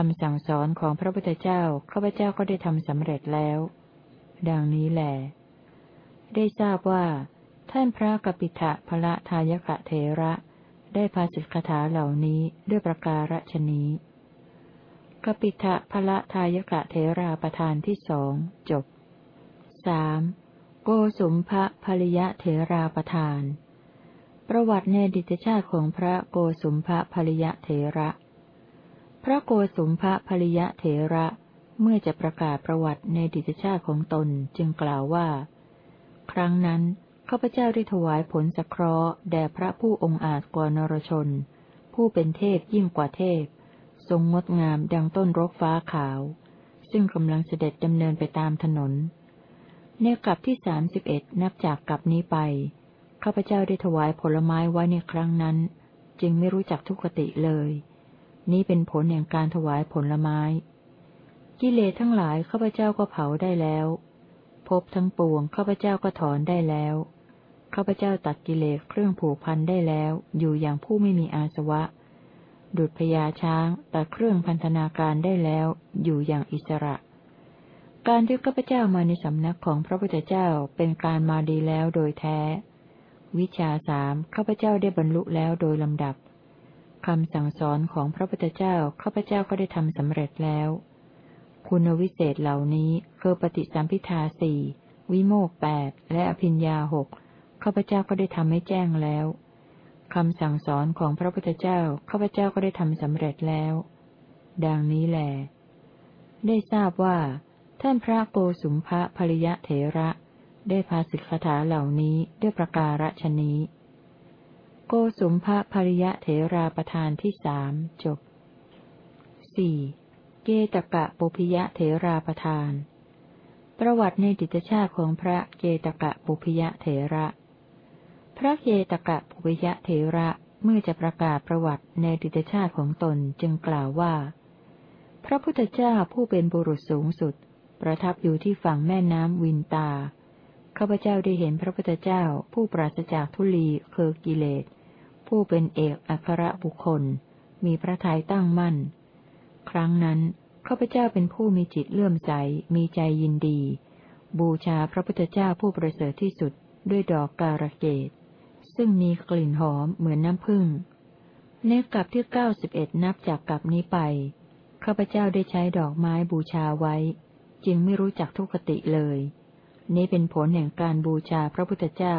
คำสั่งสอนของพระพุทธเจ้าข้าพเจ้าก็ได้ทำสำเร็จแล้ว ดังนี้แหลได้ทราบว่า ท่านพระกปิทะพระทายกะเทระ ได้ภาสิทธคถาเหล่านี้ด้วยประการฉนี้กปิทะพระทายกะเทราประธานที่สองจบสามโกสุมภะภริยะเทราประธาน ประวัติในดิจชาติของพระโกสุมภะภริยะเทระ พระโกสุมภะภริยะเทระ เมื่อจะประกาศประวัติในดิจชาติของตนจึงกล่าวว่า ครั้งนั้นข้าพเจ้าได้ถวายผลสเคราะห์แด่พระผู้องค์อาจกว่านรชน ผู้เป็นเทพยิ่งกว่าเทพ ทรงงดงามดังต้นรกฟ้าขาว ซึ่งกำลังเสด็จดำเนินไปตามถนน ในกลับที่สามสิบเอ็ดนับจากกลับนี้ไปข้าพเจ้าได้ถวายผลไม้ไว้ในครั้งนั้น จึงไม่รู้จักทุกขติเลย นี้เป็นผลแห่งการถวายผลไม้ กิเลสทั้งหลายข้าพเจ้าก็เผาได้แล้วพบทั้งปวงข้าพเจ้าก็ถอนได้แล้วข้าพเจ้าตัดกิเลสเครื่องผูกพันได้แล้ว อยู่อย่างผู้ไม่มีอาสวะ ดุจพญาช้างตัดเครื่องพันธนาการได้แล้ว อยู่อย่างอิสระ การที่ข้าพเจ้ามาในสำนักของพระพุทธเจ้าเป็นการมาดีแล้วโดยแท้ วิชาสามข้าพเจ้าได้บรรลุแล้วโดยลำดับ คำสั่งสอนของพระพุทธเจ้าข้าพเจ้าก็ได้ทำสำเร็จแล้ว คุณวิเศษเหล่านี้คือปฏิสัมพิทาสี่วิโมกแปดและอภิญญาหกข้าพเจ้าก็ได้ทำให้แจ้งแล้วคำสั่งสอนของพระพุทธเจ้าข้าพเจ้าก็ได้ทำสำเร็จแล้ว ดังนี้แหลได้ทราบว่า ท่านพระโกสุมภะภริยะเถระ ได้พาสิกขาเหล่านี้ด้วยประการฉนี้ โกสุมภะภริยะเถราประธานที่สามจบสี่เกตกะปุพิยะเถราประธาน ประวัติในดิตชาติของพระเกตกะปุพิยะเถระ พระเกตกะภุพยะเถระเมื่อจะประกาศประวัติในดิตชาติของตนจึงกล่าวว่า พระพุทธเจ้าผู้เป็นบุรุษสูงสุด ประทับอยู่ที่ฝั่งแม่น้ำวินตาข้าพเจ้าได้เห็นพระพุทธเจ้าผู้ปราศจากทุลีเคอกิเลส ผู้เป็นเอกอัครบุคคล มีพระทัยตั้งมั่น ครั้งนั้นข้าพเจ้าเป็นผู้มีจิตเลื่อมใส มีใจยินดี บูชาพระพุทธเจ้าผู้ประเสริฐที่สุดด้วยดอกการะเกดซึ่งมีกลิ่นหอมเหมือนน้ำผึ้งในกลับที่เก้าสิบเอ็ดนับจากกลับนี้ไปข้าพเจ้าได้ใช้ดอกไม้บูชาไว้ จึงไม่รู้จักทุกขติเลย นี้เป็นผลแห่งการบูชาพระพุทธเจ้า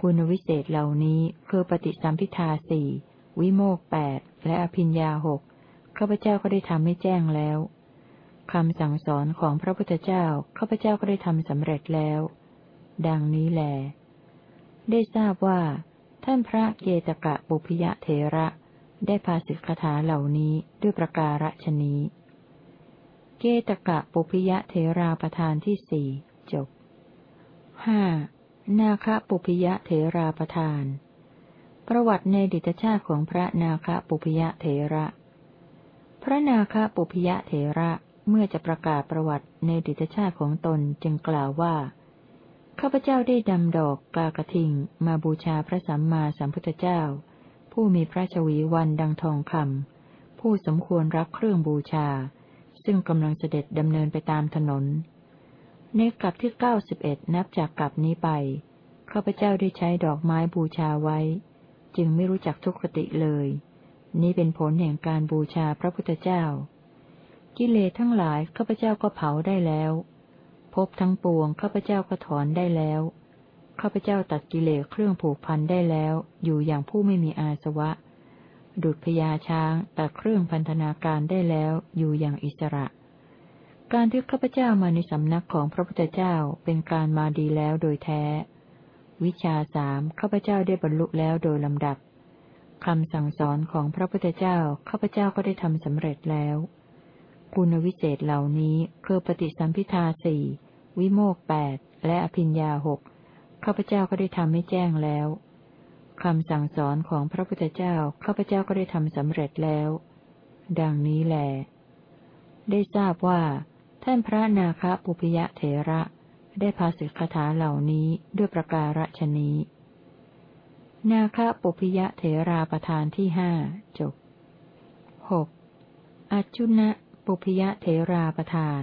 คุณวิเศษเหล่านี้คือปฏิสัมพิทาสี่วิโมกแปดและอภิญญาหกข้าพเจ้าก็ได้ทำให้แจ้งแล้วคำสั่งสอนของพระพุทธเจ้าข้าพเจ้าก็ได้ทำสำเร็จแล้ว ดังนี้แล ได้ทราบว่า ท่านพระเกตกะบุพยะเทระ ได้พาสิกขาเหล่านี้ด้วยประการฉนี้ เกตกะปุพยะเทราประธานที่สี่จบห้า นาคปุพยะเทราประธาน ประวัติในดิตชาติของพระนาคปุพยะเทระ พระนาคปุพยะเทระเมื่อจะประกาศประวัติในดิตชาติของตนจึงกล่าวว่า ข้าพเจ้าได้ดำดอกกากระทิงมาบูชาพระสัมมาสัมพุทธเจ้า ผู้มีพระชวีวันดังทองคำผู้สมควรรับเครื่องบูชา ซึ่งกำลังเสด็จดำเนินไปตามถนน ในกลับที่เก้าสิบเอ็ดนับจากกลับนี้ไปข้าพเจ้าได้ใช้ดอกไม้บูชาไว้ จึงไม่รู้จักทุกขติเลย นี้เป็นผลแห่งการบูชาพระพุทธเจ้า กิเลสทั้งหลายข้าพเจ้าก็เผาได้แล้วพบทั้งปวงข้าพเจ้าก็ถอนได้แล้วข้าพเจ้าตัดกิเลสเครื่องผูกพันได้แล้ว อยู่อย่างผู้ไม่มีอาสวะ ดุจพญาช้างตัดเครื่องพันธนาการได้แล้วอยู่อย่างอิสระ การที่ข้าพเจ้ามาในสำนักของพระพุทธเจ้าเป็นการมาดีแล้วโดยแท้ วิชาสามข้าพเจ้าได้บรรลุแล้วโดยลำดับคำสั่งสอนของพระพุทธเจ้าข้าพเจ้าก็ได้ทำสำเร็จแล้ว คุณวิเศษเหล่านี้คือปฏิสัมพิทาสี่วิโมกแปดและอภิญญาหกข้าพเจ้าก็ได้ทำให้แจ้งแล้วคำสั่งสอนของพระพุทธเจ้าข้าพเจ้าก็ได้ทำสำเร็จแล้ว ดังนี้แหลได้ทราบว่า ท่านพระนาคปุพยะเถระ ได้พาสิกขาเหล่านี้ด้วยประการฉนี้ นาคปุพยะเถราประธานที่ห้าจบหกอจุนะปุพยะเถราประธาน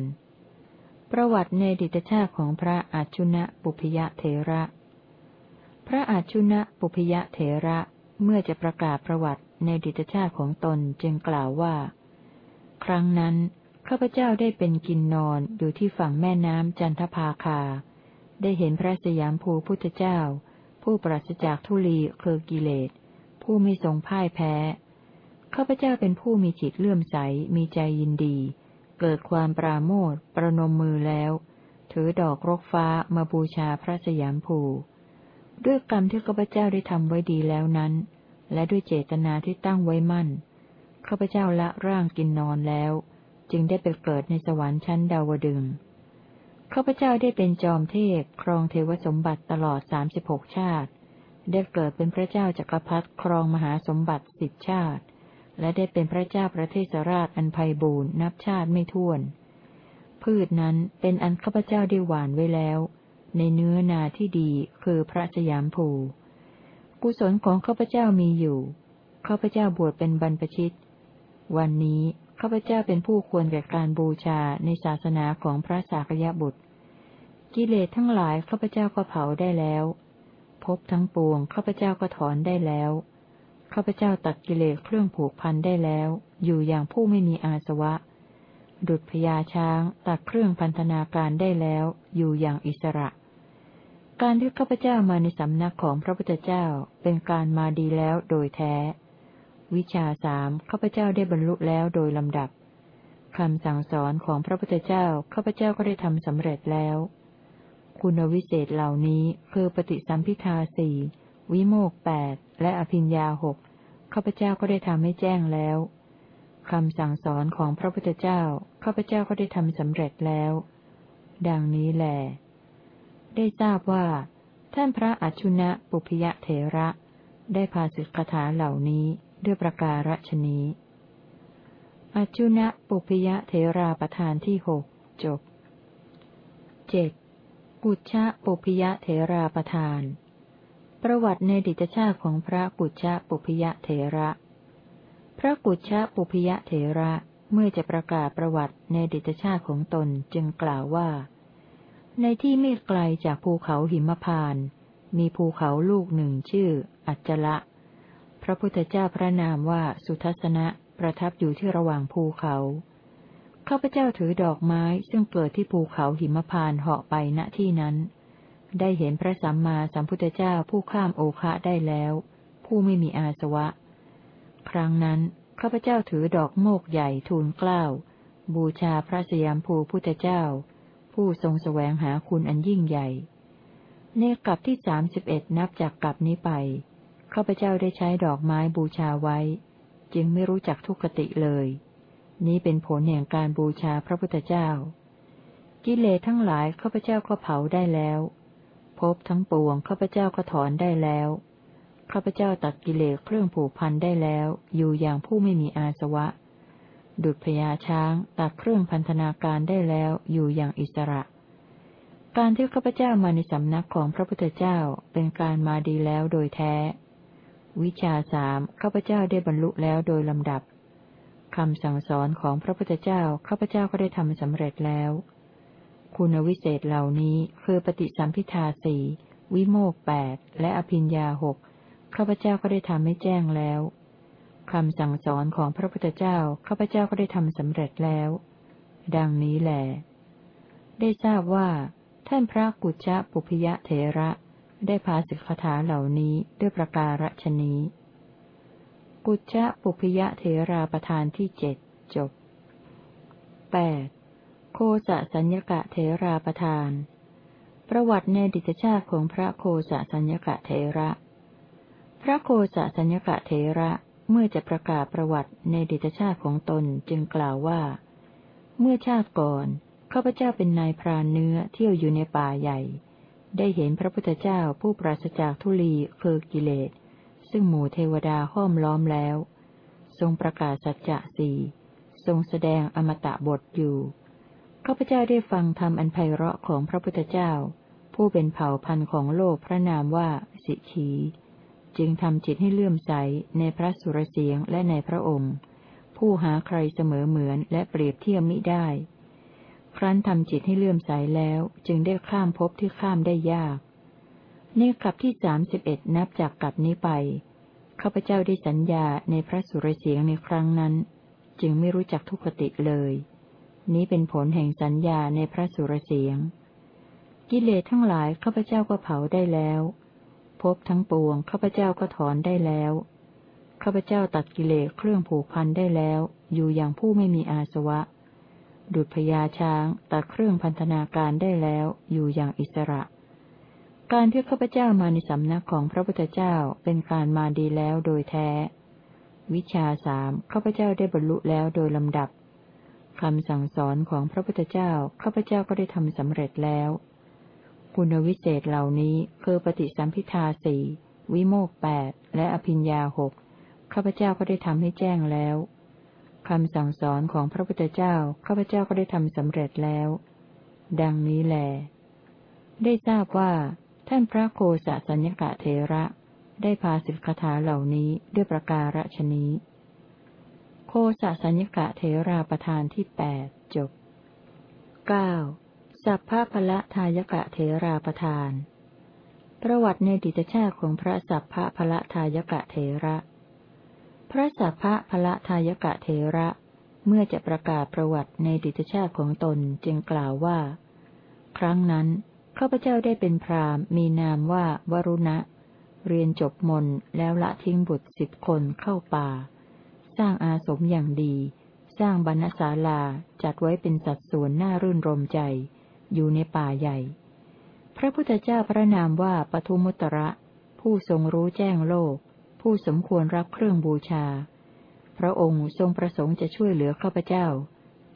ประวัติในดิตชาติของพระอจุนะปุพยะเถระ พระอจุนะปุพยะเถระเมื่อจะประกาศประวัติในดิตชาติของตนจึงกล่าวว่า ครั้งนั้น ข้าพเจ้าได้เป็นกินนอนอยู่ที่ฝั่งแม่น้ำจันทภาคา ได้เห็นพระสยามภูพุทธเจ้า ผู้ปราศจากทุลีเคือกิเลส ผู้ไม่ทรงพ่ายแพ้ ข้าพเจ้าเป็นผู้มีจิตเลื่อมใส มีใจยินดี เกิดความปราโมทประนมมือแล้ว ถือดอกรกฟ้ามาบูชาพระสยามภู ด้วยกรรมที่ข้าพเจ้าได้ทำไว้ดีแล้วนั้น และด้วยเจตนาที่ตั้งไว้มั่น ข้าพเจ้าละร่างกินนอนแล้ว จึงได้ไปเกิดในสวรรค์ชั้นดาวดึงข้าพเจ้าได้เป็นจอมเทพครองเทวสมบัติตลอดสามสิบหกชาติ ได้เกิดเป็นพระเจ้าจักรพรรดิครองมหาสมบัติสิบชาติ และได้เป็นพระเจ้าประเทศราชอันไพบูรณ์นับชาติไม่ถ้วน พืชนั้นเป็นอันข้าพเจ้าได้หวานไว้แล้ว ในเนื้อนาที่ดีคือพระสยามภูกุศลของข้าพเจ้ามีอยู่ข้าพเจ้าบวชเป็นบรรพชิต วันนี้ ข้าพเจ้าเป็นผู้ควรแก่การบูชาในศาสนาของพระสากยบุตร กิเลสทั้งหลายข้าพเจ้าก็เผาได้แล้วพบทั้งปวงข้าพเจ้าก็ถอนได้แล้วข้าพเจ้าตัดกิเลสเครื่องผูกพันได้แล้ว อยู่อย่างผู้ไม่มีอาสวะ ดุจพญาช้างตัดเครื่องพันธนาการได้แล้ว อยู่อย่างอิสระ การที่ข้าพเจ้ามาในสำนักของพระพุทธเจ้าเป็นการมาดีแล้วโดยแท้ วิชาสามข้าพเจ้าได้บรรลุแล้วโดยลำดับคำสั่งสอนของพระพุทธเจ้าข้าพเจ้าก็ได้ทำสำเร็จแล้ว คุณวิเศษเหล่านี้คือปฏิสัมพิทาสี่วิโมกแปดและอภิญญาหกข้าพเจ้าก็ได้ทำให้แจ้งแล้วคำสั่งสอนของพระพุทธเจ้าข้าพเจ้าก็ได้ทำสำเร็จแล้ว ดังนี้แหลได้ทราบว่า ท่านพระอชุนะปุพยเถระ ได้พาสิกขาเหล่านี้ ด้วยประการฉนี้อชุนะปุพยเถราประธานที่หกจบเจ็ดกุชะปุพยะเถราประธาน ประวัติในดิตชาติของพระกุชะปุพยะเถระ พระกุชะปุพยะเถระเมื่อจะประกาศประวัติในดิตชาติของตนจึงกล่าวว่า ในที่ไม่ไกลจากภูเขาหิมพาน มีภูเขาลูกหนึ่งชื่อ อัจจละ พระพุทธเจ้าพระนามว่าสุทัศนะ ประทับอยู่ที่ระหว่างภูเขา ข้าพเจ้าถือดอกไม้ซึ่งเกิดที่ภูเขาหิมพานเหาะไปณที่นั้น ได้เห็นพระสัมมาสัมพุทธเจ้าผู้ข้ามโอคะได้แล้ว ผู้ไม่มีอาสวะ ครั้งนั้นข้าพเจ้าถือดอกโมกใหญ่ทูลกล้าว บูชาพระสยามภูพุทธเจ้า ผู้ทรงแสวงหาคุณอันยิ่งใหญ่ ในกลับที่สามสิบเอ็ดนับจากกลับนี้ไป ข้าพเจ้าได้ใช้ดอกไม้บูชาไว้ จึงไม่รู้จักทุกขติเลย นี้เป็นผลแห่งการบูชาพระพุทธเจ้า กิเลสทั้งหลายข้าพเจ้าก็เผาได้แล้วพบทั้งปวงข้าพเจ้าก็ถอนได้แล้วข้าพเจ้าตัดกิเลสเครื่องผูกพันได้แล้ว อยู่อย่างผู้ไม่มีอาสวะ ดุจพญาช้างตัดเครื่องพันธนาการได้แล้วอยู่อย่างอิสระ การที่ข้าพเจ้ามาในสำนักของพระพุทธเจ้าเป็นการมาดีแล้วโดยแท้ วิชาสามข้าพเจ้าได้บรรลุแล้วโดยลำดับคำสั่งสอนของพระพุทธเจ้าข้าพเจ้าก็ได้ทำสำเร็จแล้ว คุณวิเศษเหล่านี้คือปฏิสัมพิทาสี่วิโมกแปดและอภิญญาหกข้าพเจ้าก็ได้ทำให้แจ้งแล้วคำสั่งสอนของพระพุทธเจ้าข้าพเจ้าก็ได้ทำสำเร็จแล้ว ดังนี้แหลได้ทราบว่า ท่านพระกุจจะปุพยะเถระ ได้พาสิกขาเหล่านี้ด้วยประการฉนี้ กุจจะปุพยะเทราประธานที่เจ็ดจบแปดโคสะสัญญกะเทราประธาน ประวัติในดิจชาติของพระโคสะสัญญกะเทระ พระโคสะสัญญกะเทระเมื่อจะประกาศประวัติในดิจชาติของตนจึงกล่าวว่า เมื่อชาติก่อนข้าพเจ้าเป็นนายพรานเนื้อเที่ยวอยู่ในป่าใหญ่ ได้เห็นพระพุทธเจ้าผู้ปราศจากทุลีคือกิเลส ซึ่งหมู่เทวดาห้อมล้อมแล้ว ทรงประกาศสัจจะสี่ทรงแสดงอมตะบทอยู่ข้าพเจ้าได้ฟังธรรมอันไพเราะของพระพุทธเจ้า ผู้เป็นเผ่าพันธุ์ของโลกพระนามว่า สิขีจึงทำจิตให้เลื่อมใสในพระสุรเสียงและในพระองค์ ผู้หาใครเสมอเหมือนและเปรียบเทียบมิได้ ครั้นทำจิตให้เลื่อมใสแล้ว จึงได้ข้ามภพที่ข้ามได้ยาก ในกลับที่สามสิบเอ็ดนับจากกลับนี้ไปข้าพเจ้าได้สัญญาในพระสุรเสียงในครั้งนั้น จึงไม่รู้จักทุกขติเลย นี้เป็นผลแห่งสัญญาในพระสุรเสียง กิเลสทั้งหลายข้าพเจ้าก็เผาได้แล้วภพทั้งปวงข้าพเจ้าก็ถอนได้แล้วข้าพเจ้าตัดกิเลสเครื่องผูกพันได้แล้ว อยู่อย่างผู้ไม่มีอาสวะ ดุจพญาช้างตัดเครื่องพันธนาการได้แล้วอยู่อย่างอิสระ การที่ข้าพเจ้ามาในสำนักของพระพุทธเจ้าเป็นการมาดีแล้วโดยแท้ วิชาสามข้าพเจ้าได้บรรลุแล้วโดยลำดับคำสั่งสอนของพระพุทธเจ้าข้าพเจ้าก็ได้ทำสำเร็จแล้วคุณวิเศษเหล่านี้คือปฏิสัมพิทาสี่วิโมกแปดและอภิญญาหกข้าพเจ้าก็ได้ทำให้แจ้งแล้ว คำสั่งสอนของพระพุทธเจ้าข้าพเจ้าก็ได้ทำสำเร็จแล้ว ดังนี้แหลได้ทราบว่า ท่านพระโคสะสัญญกะเทระ ได้พาสิกขาเหล่านี้ด้วยประการฉนี้ โคสะสัญญกะเทราประธานที่แปดจบเก้าสัพพะพละทายกะเทราประทาน ประวัติในดิจชาติของพระสัพพะพละทายกะเทระ พระสัพพะพละทายกะเทระ เมื่อจะประกาศประวัติในดิจชาติของตนจึงกล่าวว่า ครั้งนั้นข้าพเจ้าได้เป็นพรามมีนามว่าวรุณะ เรียนจบมนแล้วละทิ้งบุตรสิบคนเข้าป่า สร้างอาสมอย่างดี สร้างบรรณศาลาจัดไว้เป็นสัดส่วนน่ารื่นรมใจ อยู่ในป่าใหญ่ พระพุทธเจ้าพระนามว่าปทุมุตระ ผู้ทรงรู้แจ้งโลก ผู้สมควรรับเครื่องบูชา พระองค์ทรงประสงค์จะช่วยเหลือข้าพเจ้า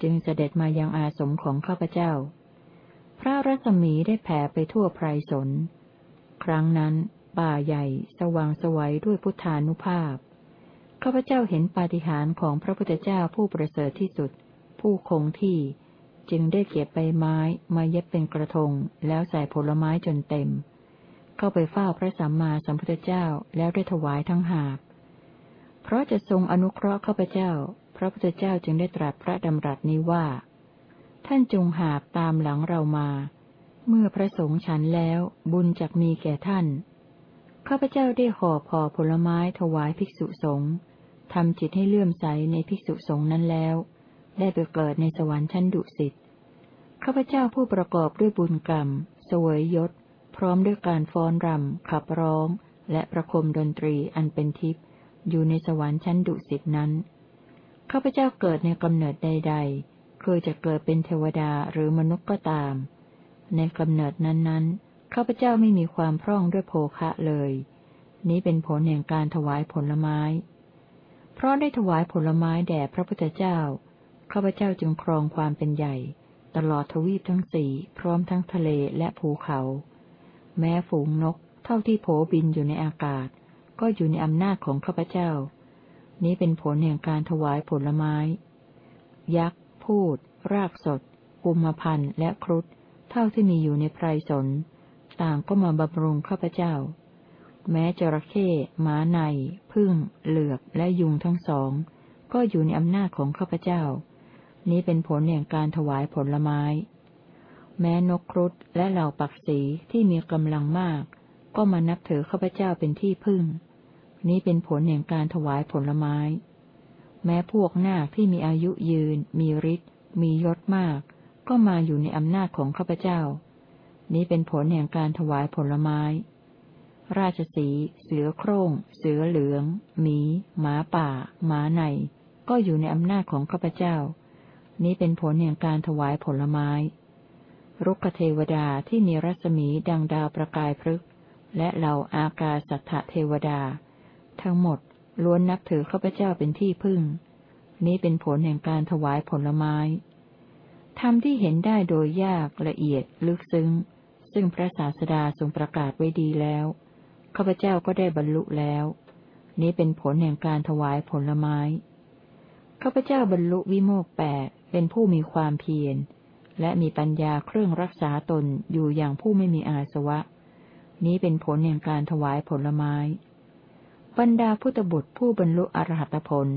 จึงเสด็จมายังอาสมของข้าพเจ้า พระรัศมีได้แผ่ไปทั่วไพรสน ครั้งนั้น ป่าใหญ่สว่างสวัยด้วยพุทธานุภาพ ข้าพเจ้าเห็นปาฏิหาริย์ของพระพุทธเจ้าผู้ประเสริฐที่สุด ผู้คงที่จึงได้เก็บใบไม้มาเย็บเป็นกระทงแล้วใส่ผลไม้จนเต็ม เข้าไปเฝ้าพระสัมมาสัมพุทธเจ้าแล้วได้ถวายทั้งหาบ เพราะจะทรงอนุเคราะห์ข้าพเจ้า พระพุทธเจ้าจึงได้ตรัสพระดำรัสนี้ว่า ท่านจงหาบตามหลังเรามา เมื่อพระสงฆ์ฉันแล้วบุญจักมีแก่ท่าน ข้าพเจ้าได้ห่อพอผลไม้ถวายภิกษุสงฆ์ทำจิตให้เลื่อมใสในภิกษุสงฆ์นั้นแล้ว ได้ไปเกิดในสวรรค์ชั้นดุสิตข้าพเจ้าผู้ประกอบด้วยบุญกรรมสวยยศ พร้อมด้วยการฟ้อนรำ ขับร้อง และประคมดนตรีอันเป็นทิพย์อยู่ในสวรรค์ชั้นดุสิตนั้น ข้าพเจ้าเกิดในกำเนิดใด ๆ คือจะเกิดเป็นเทวดาหรือมนุษย์ก็ตาม ในกำเนิดนั้นๆ ข้าพเจ้าไม่มีความพร่องด้วยโภคะเลย นี้เป็นผลแห่งการถวายผลไม้ เพราะได้ถวายผลไม้แด่พระพุทธเจ้า ข้าพเจ้าจึงครองความเป็นใหญ่ ตลอดทวีปทั้งสี่พร้อมทั้งทะเลและภูเขา แม้ฝูงนก เท่าที่โผบินอยู่ในอากาศ ก็อยู่ในอำนาจของข้าพเจ้า นี้เป็นผลแห่งการถวายผลไม้ ยักษ์ พูด รากสด กุมพันธ์และครุฑเท่าที่มีอยู่ในไพรสน ต่างก็มาบำรุงข้าพเจ้า แม้จระเข้หมาใน พึ่ง เหลือบและยุงทั้งสอง ก็อยู่ในอำนาจของข้าพเจ้า นี้เป็นผลแห่งการถวายผลไม้ แม้นกครุฑและเหล่าปักษีที่มีกำลังมาก ก็มานับถือข้าพเจ้าเป็นที่พึ่ง นี้เป็นผลแห่งการถวายผลไม้ แม้พวกนาคที่มีอายุยืน มีฤทธิ์มียศมาก ก็มาอยู่ในอำนาจของข้าพเจ้า นี้เป็นผลแห่งการถวายผลไม้ ราชสี เสือโคร่ง เสือเหลือง หมี หมาป่า หมาใน ก็อยู่ในอำนาจของข้าพเจ้า นี้เป็นผลแห่งการถวายผลไม้ รุกขเทวดาที่มีรัศมีดังดาวประกายพฤกษ์และเหล่าอากาสัทธเทวดา ทั้งหมดล้วนนับถือข้าพเจ้าเป็นที่พึ่ง นี้เป็นผลแห่งการถวายผลไม้ธรรมที่เห็นได้โดยยากละเอียดลึกซึ้ง ซึ่งพระศาสดาทรงประกาศไว้ดีแล้วข้าพเจ้าก็ได้บรรลุแล้ว นี้เป็นผลแห่งการถวายผลไม้ข้าพเจ้าบรรลุวิโมกแปดเป็นผู้มีความเพียร และมีปัญญาเครื่องรักษาตนอยู่อย่างผู้ไม่มีอาสวะ นี้เป็นผลแห่งการถวายผลไม้ บรรดาพุทธบุตรผู้บรรลุอรหัตผล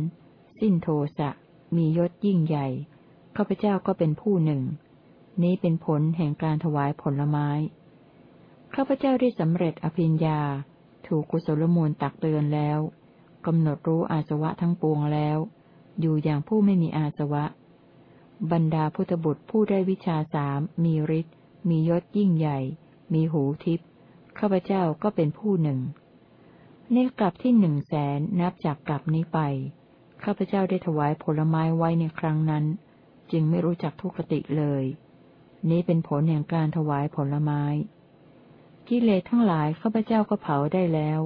สิ้นโทสะ มียศยิ่งใหญ่ ข้าพเจ้าก็เป็นผู้หนึ่ง นี้เป็นผลแห่งการถวายผลไม้ ข้าพเจ้าได้สำเร็จอภิญญา ถูกกุศลมูลตักเตือนแล้วกำหนดรู้อาสวะทั้งปวงแล้ว อยู่อย่างผู้ไม่มีอาสวะ บรรดาพุทธบุตรผู้ได้วิชาสามมีฤทธิ์มียศยิ่งใหญ่ มีหูทิพย์ข้าพเจ้าก็เป็นผู้หนึ่ง ในกลับที่หนึ่งแสนนับจากกลับนี้ไป ข้าพเจ้าได้ถวายผลไม้ไว้ในครั้งนั้น จึงไม่รู้จักทุกขติเลย นี้เป็นผลแห่งการถวายผลไม้ กิเลสทั้งหลายข้าพเจ้าก็เผาได้แล้ว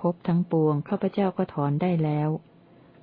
พบทั้งปวงข้าพเจ้าก็ถอนได้แล้ว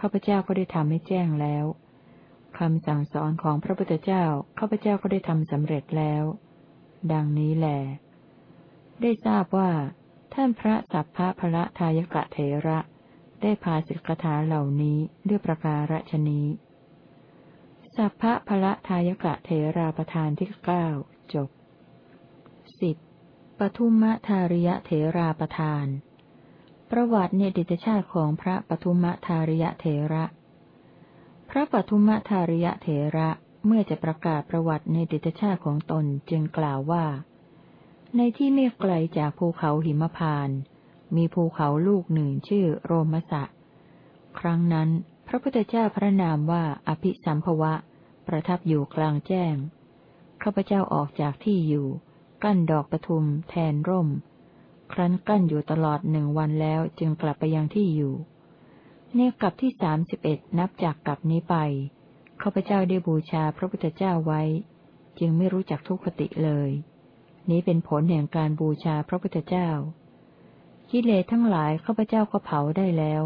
ข้าพเจ้าก็ได้ทำให้แจ้งแล้วคำสั่งสอนของพระพุทธเจ้า ข้าพเจ้าก็ได้ทำสำเร็จแล้ว ดังนี้แหลได้ทราบว่า ท่านพระสัพพะพระทายกะเถระ ได้พาสิกขาเหล่านี้ด้วยประการฉนี้สัพพะพละทายกะเทราประธานที่เก้าจบสิบปทุมะทาริยะเทราประธาน ประวัติเนดิตชาติของพระปทุมะทาริยะเทระ พระปทุมะทาริยะเทระเมื่อจะประกาศประวัติในดิตชาติของตนจึงกล่าวว่า ในที่ไม่ไกลจากภูเขาหิมพาน มีภูเขาลูกหนึ่งชื่อโรมสะ ครั้งนั้น พระพุทธเจ้าพระนามว่าอภิสัมภวะ ประทับอยู่กลางแจ้งข้าพเจ้าออกจากที่อยู่ กั้นดอกประทุมแทนร่ม ครั้นกั้นอยู่ตลอดหนึ่งวันแล้วจึงกลับไปยังที่อยู่เนกลับที่สามสิบเอ็ดนับจากกลับนี้ไปข้าพเจ้าได้บูชาพระพุทธเจ้าไว้ จึงไม่รู้จักทุกขติเลย นี้เป็นผลแห่งการบูชาพระพุทธเจ้ากิเลสทั้งหลายข้าพเจ้าก็เผาได้แล้ว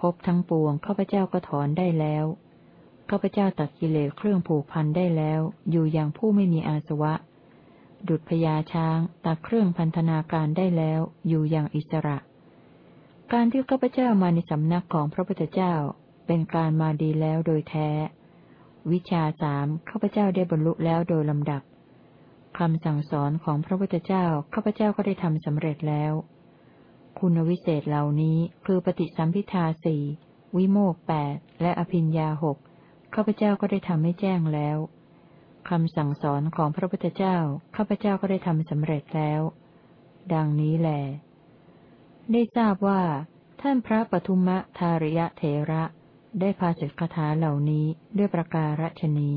พบทั้งปวงข้าพเจ้าก็ถอนได้แล้วข้าพเจ้าตัดกิเลสเครื่องผูกพันได้แล้ว อยู่อย่างผู้ไม่มีอาสวะ ดุจพญาช้างตัดเครื่องพันธนาการได้แล้วอยู่อย่างอิสระ การที่ข้าพเจ้ามาในสำนักของพระพุทธเจ้าเป็นการมาดีแล้วโดยแท้ วิชาสามข้าพเจ้าได้บรรลุแล้วโดยลำดับคำสั่งสอนของพระพุทธเจ้าข้าพเจ้าก็ได้ทำสำเร็จแล้ว คุณวิเศษเหล่านี้คือปฏิสัมพิทาสี่วิโมกแปดและอภิญญาหกข้าพเจ้าก็ได้ทำให้แจ้งแล้ว คำสั่งสอนของพระพุทธเจ้า ข้าพเจ้าก็ได้ทำสำเร็จแล้ว ดังนี้แหลได้ทราบว่า ท่านพระปทุมะทาริยะเถระ ได้พาสิกขาเหล่านี้ด้วยประการฉนี้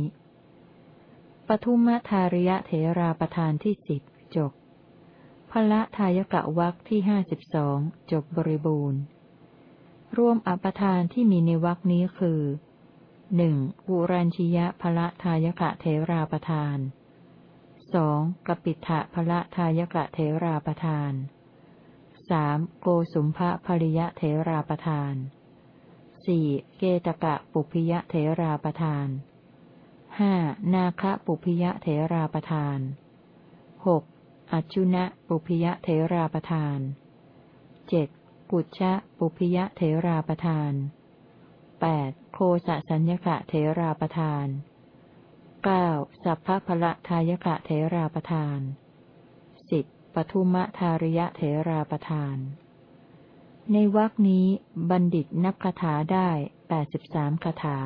ปทุมะทาริยะเถราประธานที่สิบจบพละทายกะวักที่ห้าสิบสองจบบริบูรณ์ รวมอปทานที่มีในวักนี้คือ หนึ่งอุรัญชิยะพละทายกะเทราประทานสองกปิทะพละทายกะเทราประทานสามโกสุมภะภริยะเทราประทานสี่เกตกะปุพิยะเทราประทานห้านาคะปุพิยะเทราประทานหกอัจจุนะปุพิยะเทราประทานเจ็ดกุชะปุพิยะเทราประทาน แปดโคสะสัญญกะเทราประทานเก้าสัพพะพละทายกะเทราประทานสิบปทุมะทาริยะเถราประทาน ในวรรคนี้บัณฑิตนับคาถาได้แปดสิบสามคาถา